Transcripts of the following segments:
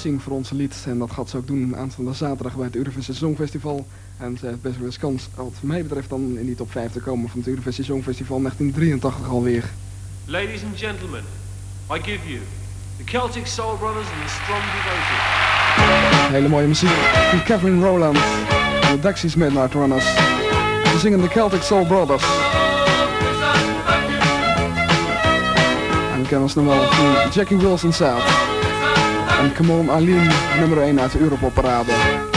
Zing voor ons lied. En dat gaat ze ook doen aanstaande zaterdag bij het Eurovisie Songfestival. En ze heeft best wel eens kans, wat mij betreft, dan in die top 5 te komen van het Eurovisie Songfestival 1983 alweer. Ladies and gentlemen, I give you the Celtic Soul Brothers and the Strong Devoted. Hele mooie muziek van Kevin Rowland en de Dexys Midnight Runners. Ze zingen de Celtic Soul Brothers. En we kennen ons nog wel van Jackie Wilson South. En Come On Eileen, nummer 1 uit de Europop.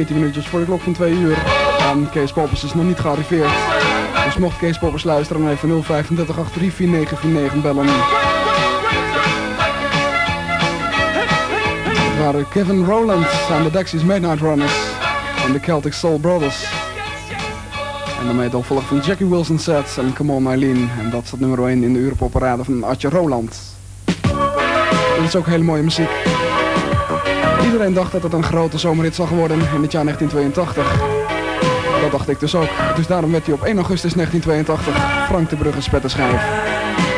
14 minuutjes voor de klok van 2 uur. En Kees Poppers is nog niet gearriveerd. Dus mocht Kees Poppers luisteren, dan even 035 834 bellen. Het waren Kevin Rowland en de Dexys Midnight Runners en de Celtic Soul Brothers. En daarmee dan volg van Jackie Wilson Sets en Come On Eileen. En dat staat nummer 1 in de Europopparade van Artje Roland. Dat is ook hele mooie muziek. Iedereen dacht dat het een grote zomerhit zou worden in het jaar 1982. Dat dacht ik dus ook. Dus daarom werd hij op 1 augustus 1982 Frank de Brugge spetterschijf.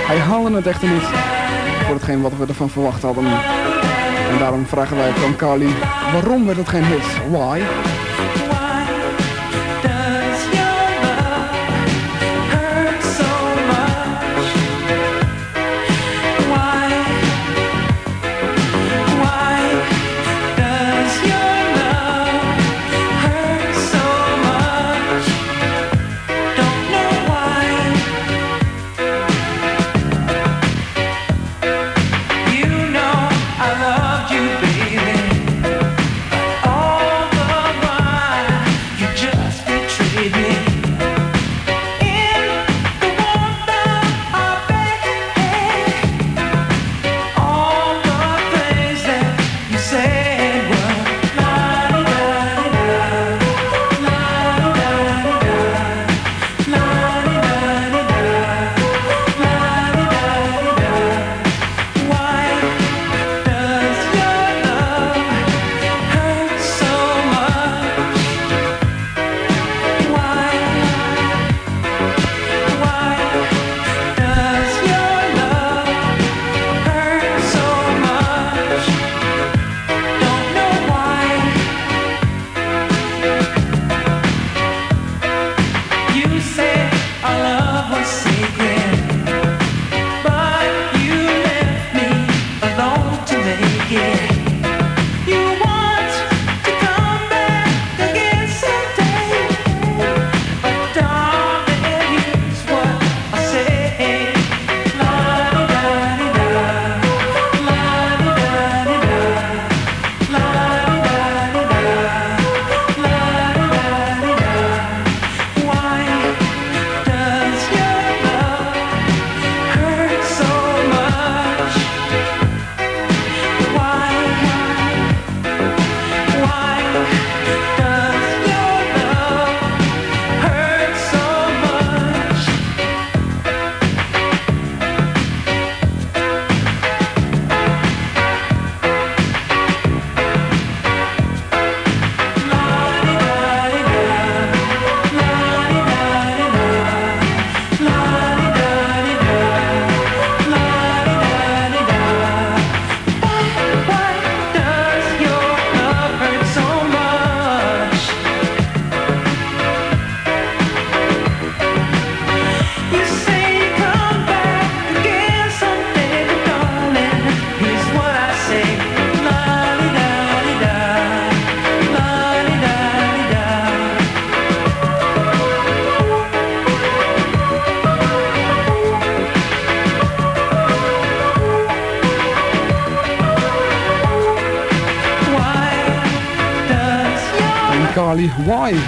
Hij haalde het echter niet voor hetgeen wat we ervan verwacht hadden. En daarom vragen wij van Carly, waarom werd het geen hit? Why? Daarom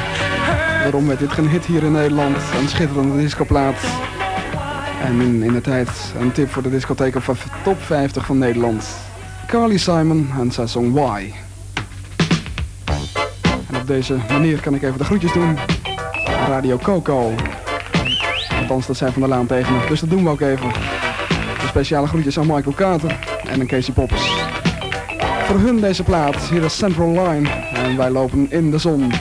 Waarom werd dit geen hit hier in Nederland? Een schitterende discoplaat. En in, de tijd een tip voor de discotheek van top 50 van Nederland. Carly Simon en zijn song Why. En op deze manier kan ik even de groetjes doen. Radio Coco. Althans, dat zijn van de laan tegen me, dus dat doen we ook even. De speciale groetjes aan Michael Carter en aan Casey Poppers. Voor hun deze plaat, hier is Central Line en wij lopen in de zon.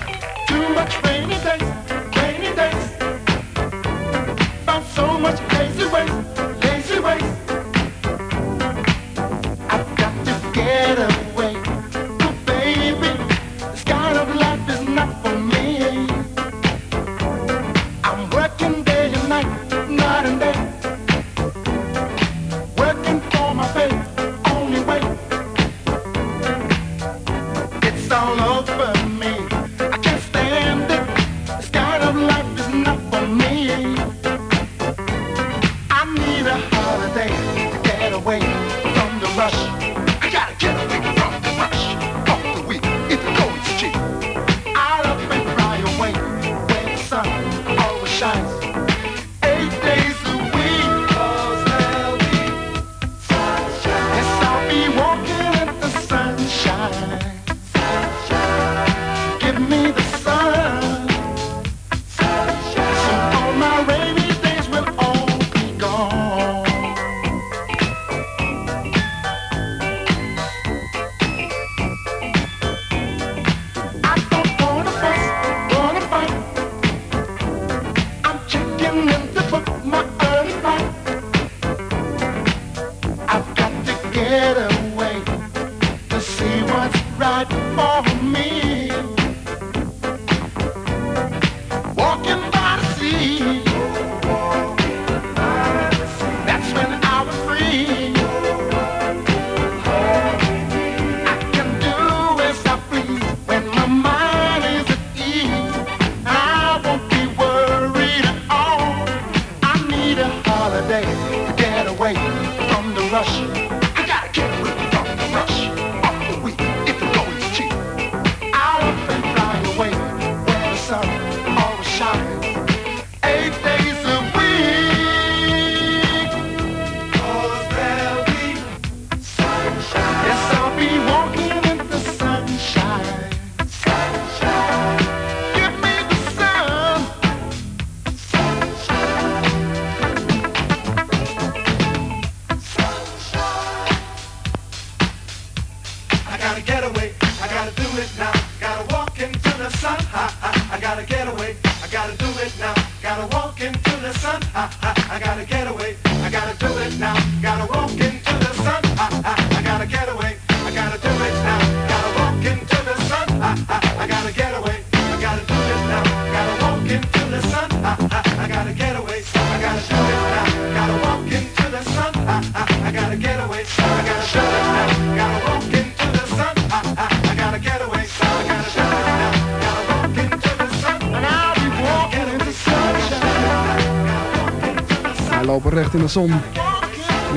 in de zon.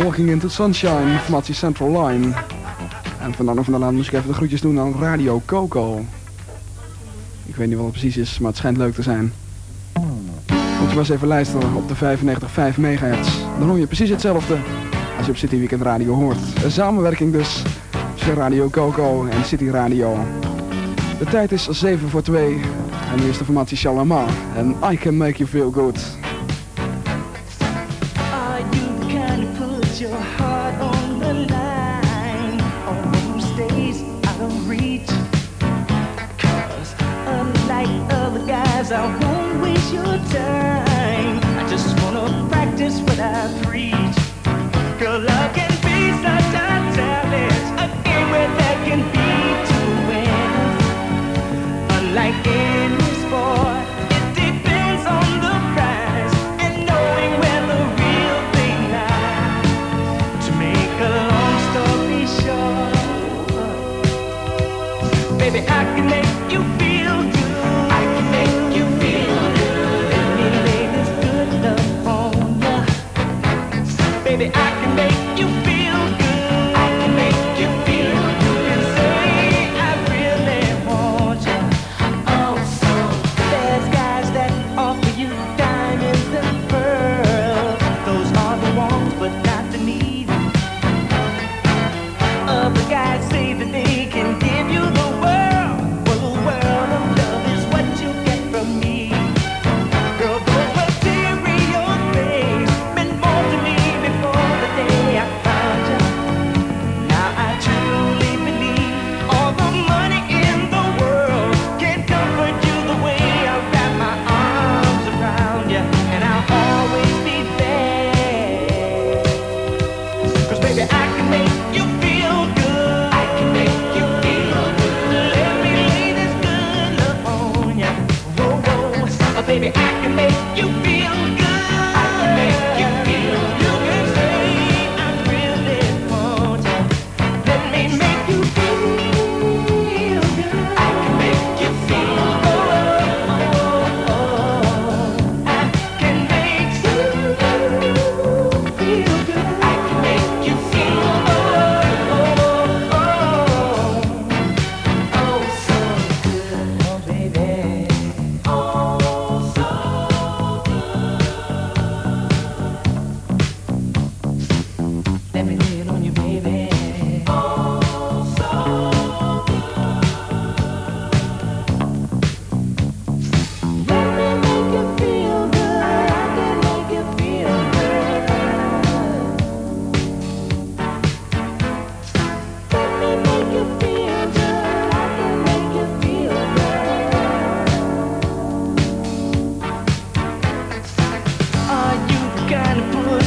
Walking into Sunshine, formatie Central Line. En vandaag van vandaan moest ik even de groetjes doen aan Radio Coco. Ik weet niet wat het precies is, maar het schijnt leuk te zijn. Moet je maar eens even luisteren op de 95,5 MHz. Dan hoor je precies hetzelfde als je op City Weekend Radio hoort. Een samenwerking dus tussen Radio Coco en City Radio. De tijd is 7 voor 2 en nu is de formatie Shalamar en I Can Make You Feel Good.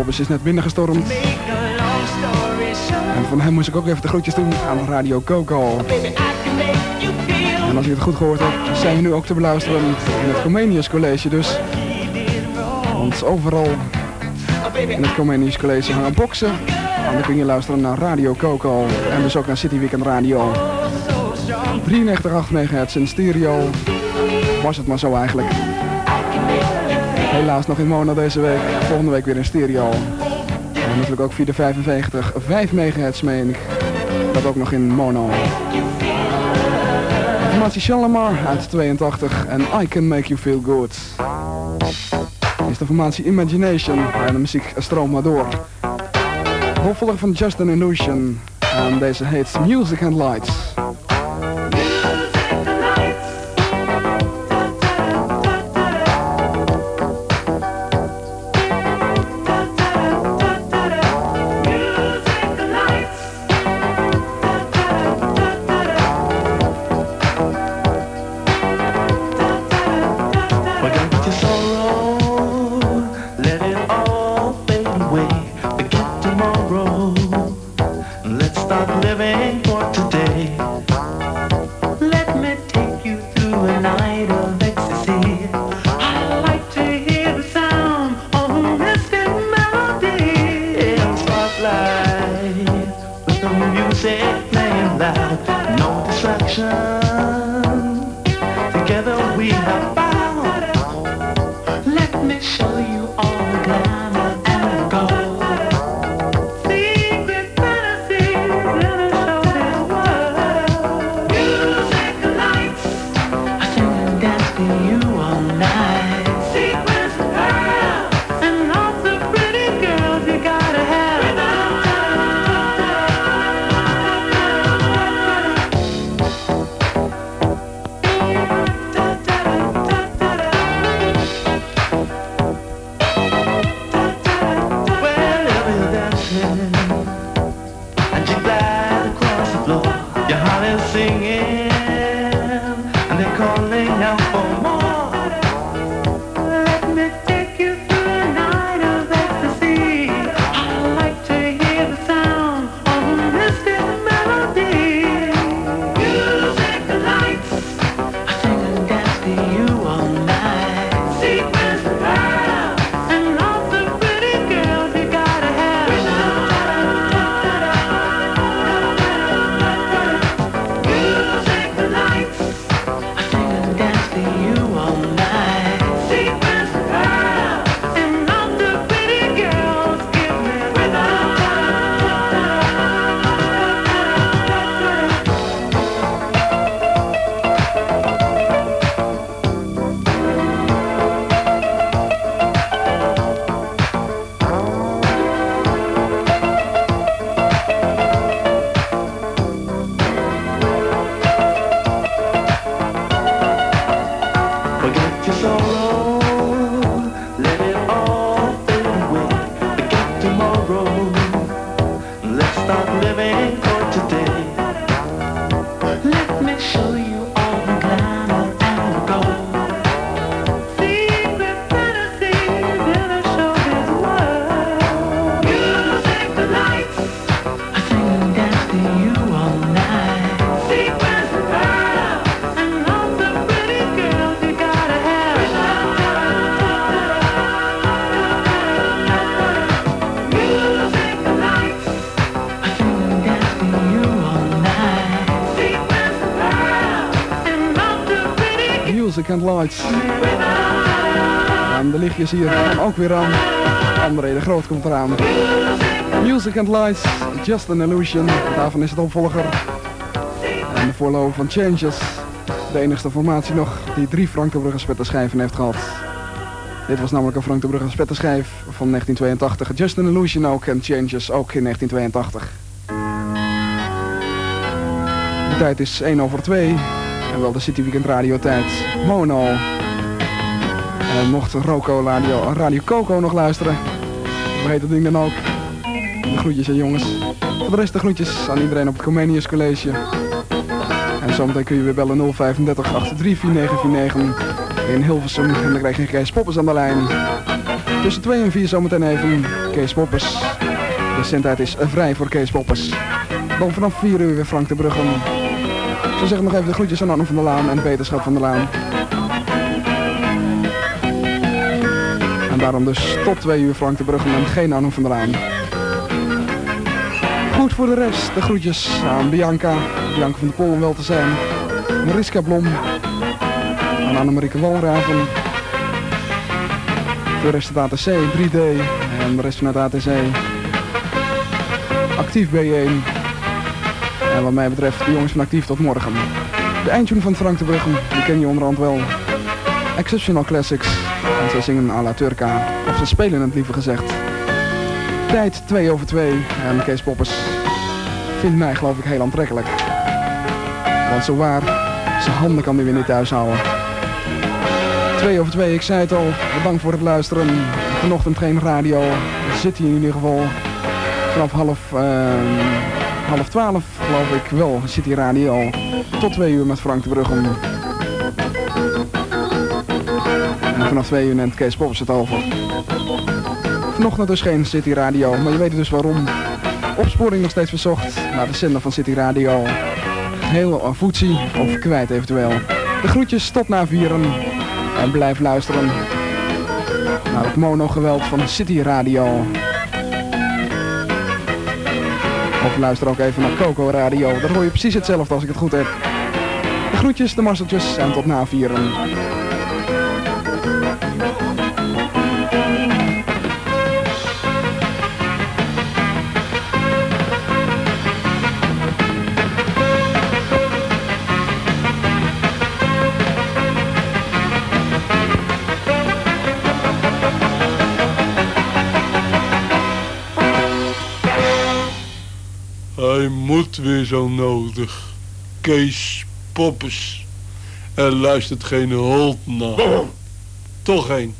en Bobbis is net binnengestormd. En van hem moest ik ook even de groetjes doen aan Radio Coco. En als ik het goed gehoord heb, zijn we nu ook te beluisteren in het Comenius College dus. Want overal in het Comenius College hangen boksen. En dan kun je luisteren naar Radio Coco en dus ook naar City Weekend Radio. 93,8 MHz in stereo. Was het maar zo eigenlijk. Helaas nog in mono deze week. Volgende week weer in stereo. En natuurlijk ook via de 55, 5 MHz meen ik. Dat ook nog in mono. Formatie Shalimar uit 82 en I Can Make You Feel Good. Is de formatie Imagination en de muziek stroomt maar door. Opvolger van Just an Illusion. En deze heet Music and Lights. Music and Lights. En de lichtjes hier gaan ook weer aan. André de Groot komt eraan. Music and Lights, Just an Illusion. Daarvan is het opvolger. En de voorloper van Changes. De enigste formatie nog die drie Frank de Brugge spetterschijven heeft gehad. Dit was namelijk een Frank de Brugge spetterschijf van 1982. Just an Illusion ook en Changes ook in 1982. De tijd is 1 over 2. En wel de City Weekend Radio tijd. Mono. En mocht Roco Radio, Radio Coco nog luisteren. Hoe heet dat ding dan ook? De groetjes hè jongens. De rest de groetjes aan iedereen op het Comenius College. En zometeen kun je weer bellen 035 83 4949 in Hilversum. En dan krijg je Kees Poppers aan de lijn. Tussen 2 en 4 zometeen even Kees Poppers. De zendtijd is vrij voor Kees Poppers. Dan vanaf 4 uur weer Frank de Bruggen. Ik zou zeggen nog even de groetjes aan Arno van der Laan en Beterschap van der Laan. En daarom dus tot 2 uur Frank de Bruggen en geen Arno van der Laan. Goed voor de rest, de groetjes aan Bianca, Bianca van der Pol om wel te zijn. Mariska Blom, aan Annemarieke Walraven. De rest het ATC, 3D en de rest van het ATC. Actief B1. En wat mij betreft de jongens van Actief tot morgen. De eindtune van Frank de Bruggen, die ken je onderhand wel. Exceptional Classics. En ze zingen à la Turca. Of ze spelen het liever gezegd. Tijd 2 over 2. En Kees Poppers vindt mij geloof ik heel aantrekkelijk. Want zo waar, zijn handen kan hij weer niet thuis houden. 2 over 2, ik zei het al. Bedankt voor het luisteren. Vanochtend geen radio. Zit hier in ieder geval vanaf half, ehm, half 12 geloof ik wel. Zit hier radio. Tot 2 uur met Frank de Bruggen. En vanaf 2 uur neemt Kees Poppers het over. Vanochtend dus geen City Radio, maar je weet dus waarom. Opsporing nog steeds verzocht naar de zender van City Radio. Heel uh, voetsie of kwijt eventueel. De groetjes tot na vieren. En blijf luisteren naar het monogeweld van City Radio. Of luister ook even naar Coco Radio. Daar hoor je precies hetzelfde als ik het goed heb. De groetjes, de marseltjes en tot na vieren. Weer zo nodig. Kees Poppes. Er luistert geen hond naar. Toch een.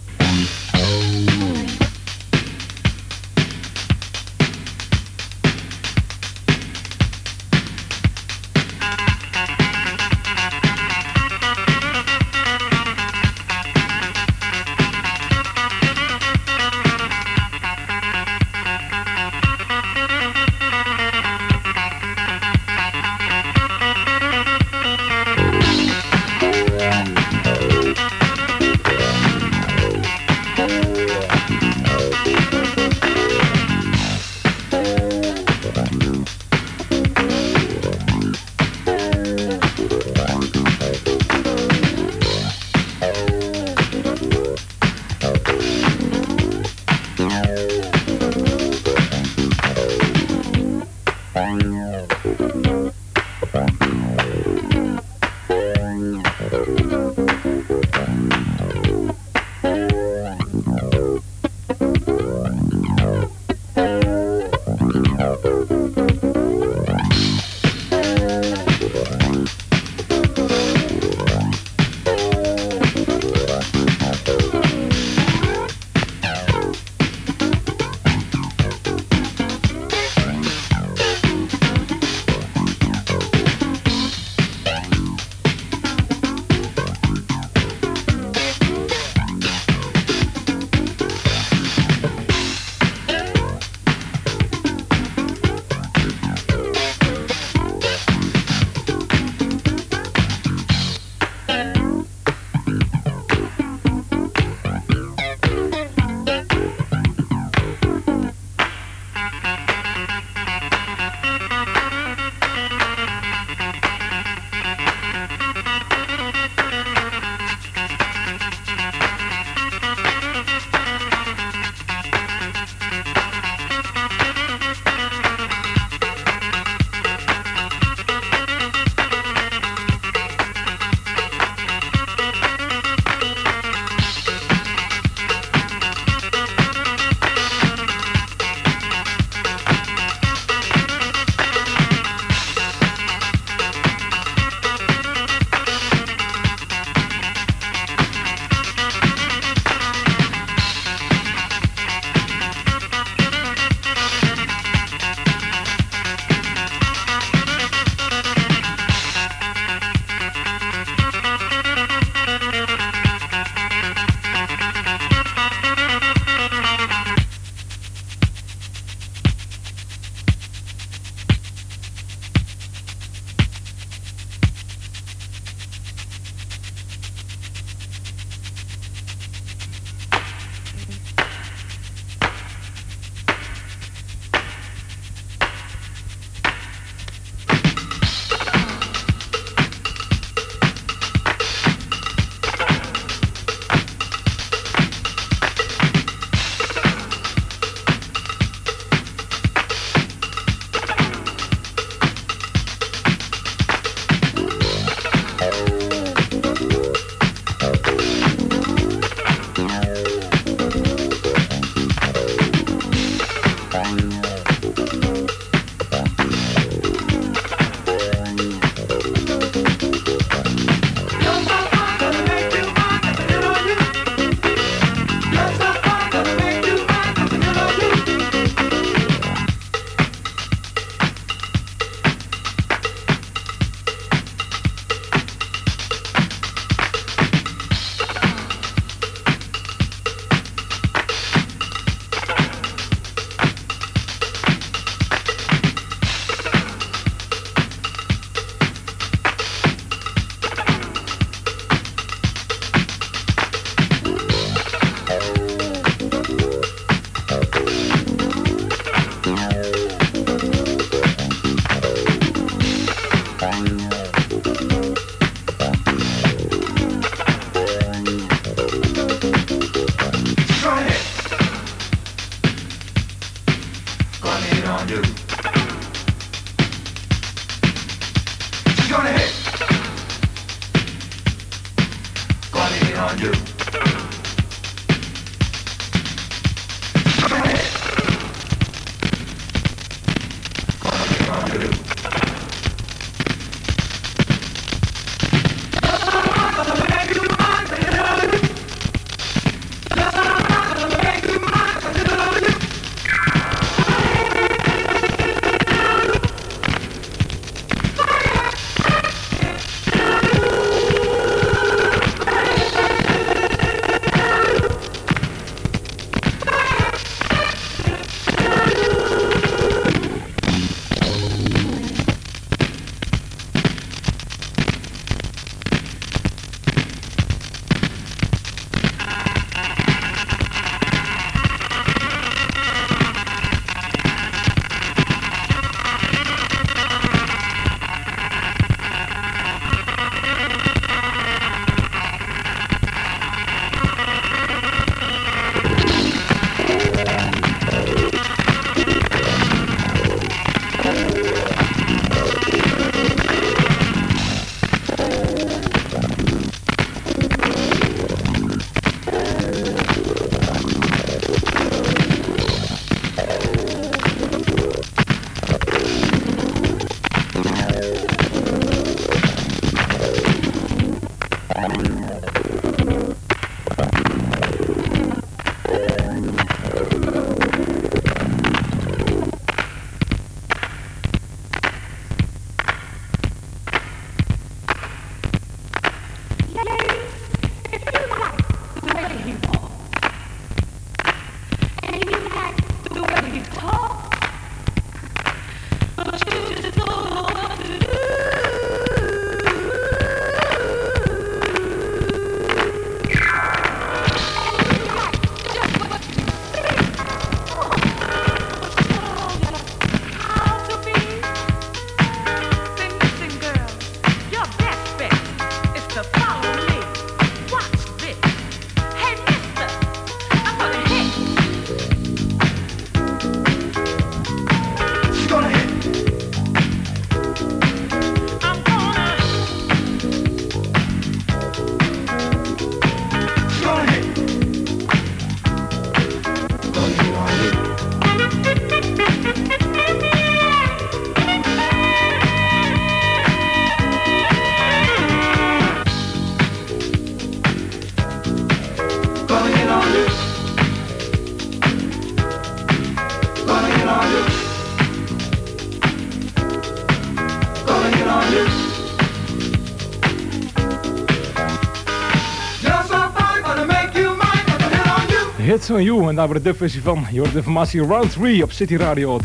Hits on. En daar wordt de dubversie van. Je informatie Round 3 op City Radio 93.8.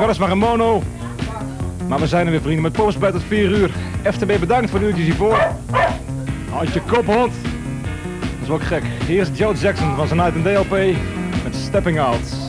Weliswaar een mono. Maar we zijn er weer vrienden met Postbed tot 4 uur. FTB bedankt voor de uurtjes hiervoor. Houd je kop hond. Dat is wel gek. Hier is Joe Jackson van zijn Night and Day met Stepping Out.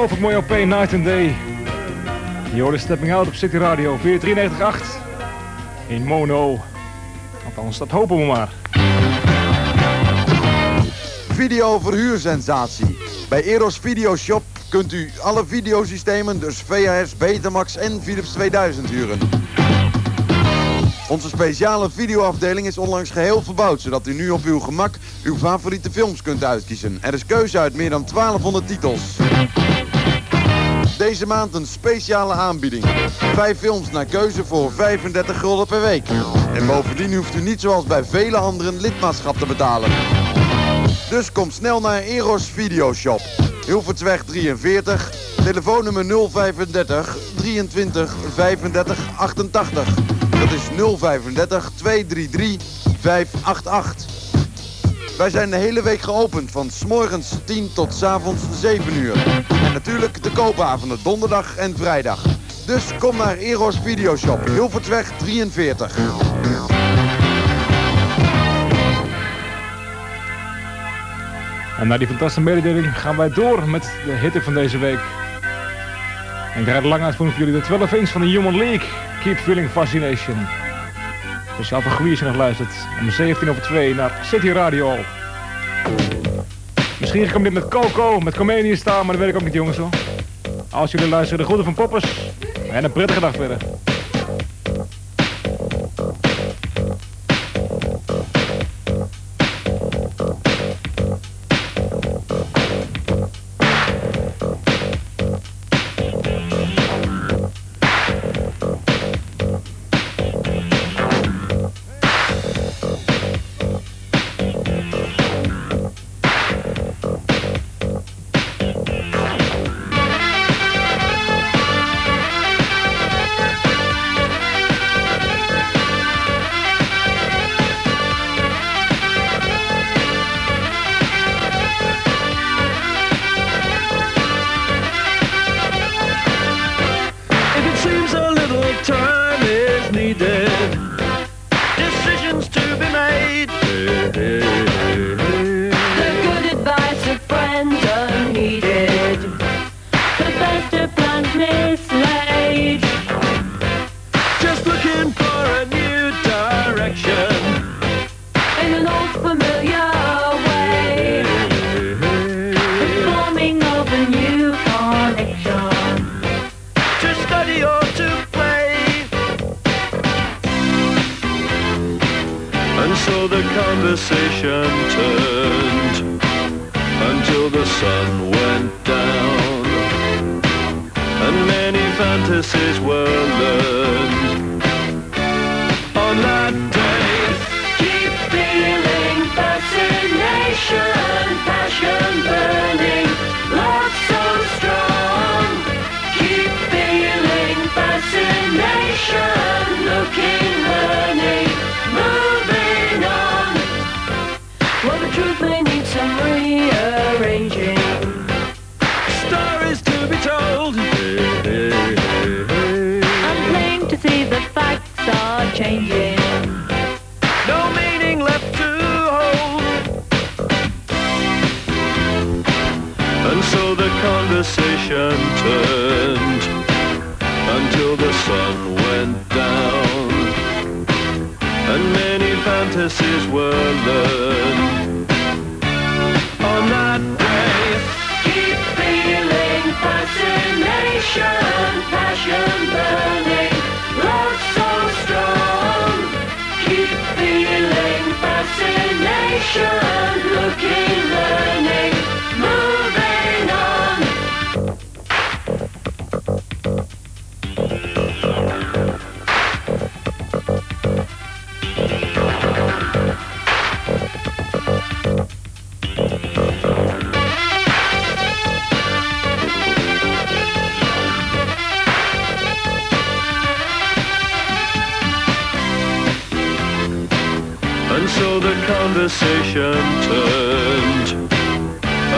Ongelooflijk mooie OP Night and Day. Je Stepping Out op City Radio 493.8 in mono. Althans, dat hopen we maar. Videoverhuursensatie. Bij Eros Videoshop kunt u alle videosystemen, dus VHS, Betamax en Philips 2000 huren. Onze speciale videoafdeling is onlangs geheel verbouwd, zodat u nu op uw gemak uw favoriete films kunt uitkiezen. Er is keuze uit meer dan 1200 titels. Deze maand een speciale aanbieding. Vijf films naar keuze voor 35 gulden per week. En bovendien hoeft u niet zoals bij vele anderen lidmaatschap te betalen. Dus kom snel naar Eros Videoshop. Hilvertsweg 43, telefoonnummer 035 23 35 88. Dat is 035 233 588. Wij zijn de hele week geopend van s morgens 10 tot s avonds 7 uur. En natuurlijk de koopavonden donderdag en vrijdag. Dus kom naar Eros Videoshop, Hilvertsweg 43. En na die fantastische mededeling gaan wij door met de hitte van deze week. En ik er lang uit voor jullie de 12 inch van de Human League. Keep Feeling Fascination. Speciaal voor je nog luistert. Om 17 over 2 naar City Radio. Misschien ga ik met Coco, met Comedian staan, maar dat weet ik ook niet jongens hoor. Als jullie luisteren, de groeten van Poppers. En een prettige dag verder. The conversation turned until the sun went down. And many fantasies were learned conversation turned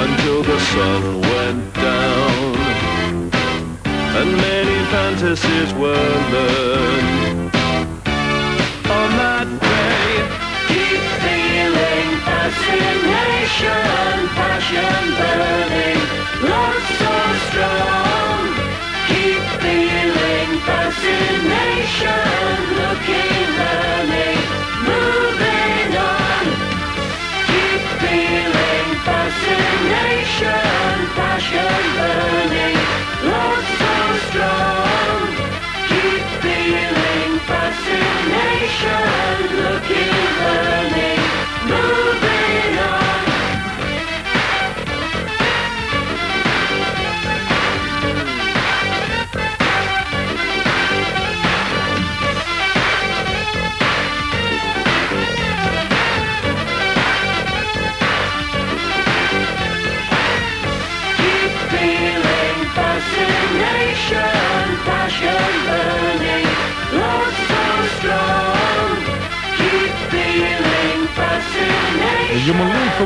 until the sun went down. And many fantasies were learned on that day. Keep feeling fascination, passion burning, love De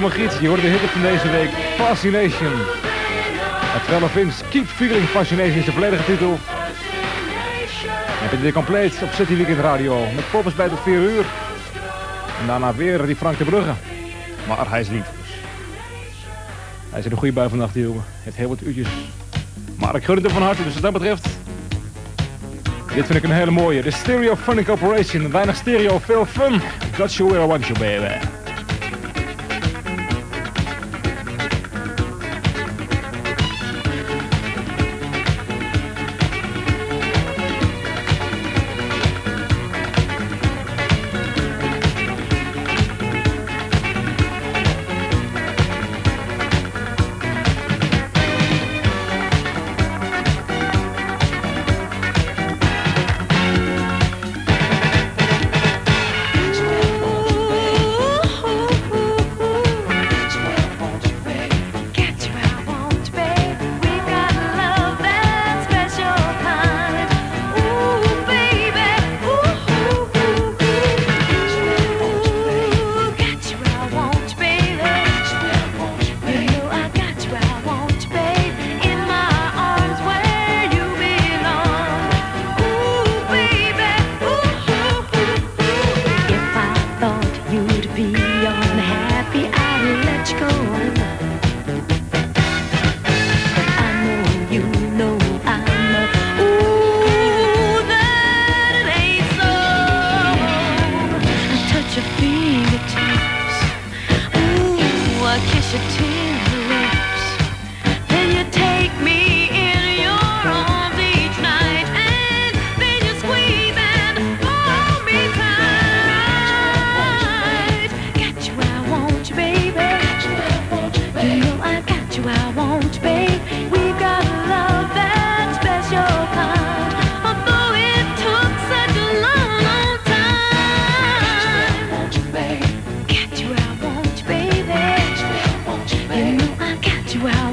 Magiet, je de hit van deze week, Fascination. Het 12 inch Keep Feeling Fascination is de volledige titel. En vind dit compleet op City Weekend Radio, met poppers bij tot 4 uur. En daarna weer die Frank de Brugge. Maar hij is lief. Hij is in een goede bui vannacht, die jongen. Heeft heel wat uurtjes. Maar ik gun het hem van harte, dus wat dat betreft... Dit vind ik een hele mooie. De Stereo Funny Corporation. Weinig stereo, veel fun. Got you where I want you, baby.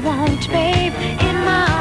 want, babe, in my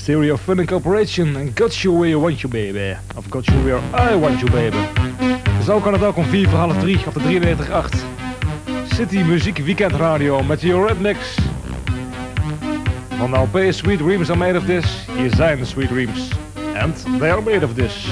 Stereo Fun Corporation en Got You Where You Want You Baby. Of Got You Where I Want You Baby. Zo kan het ook om 4 voor half 3 op de 93.8. City Muziek Weekend Radio met je Redmix. Van de LP Sweet Dreams are made of this. Hier zijn de Sweet Dreams. And they are made of this.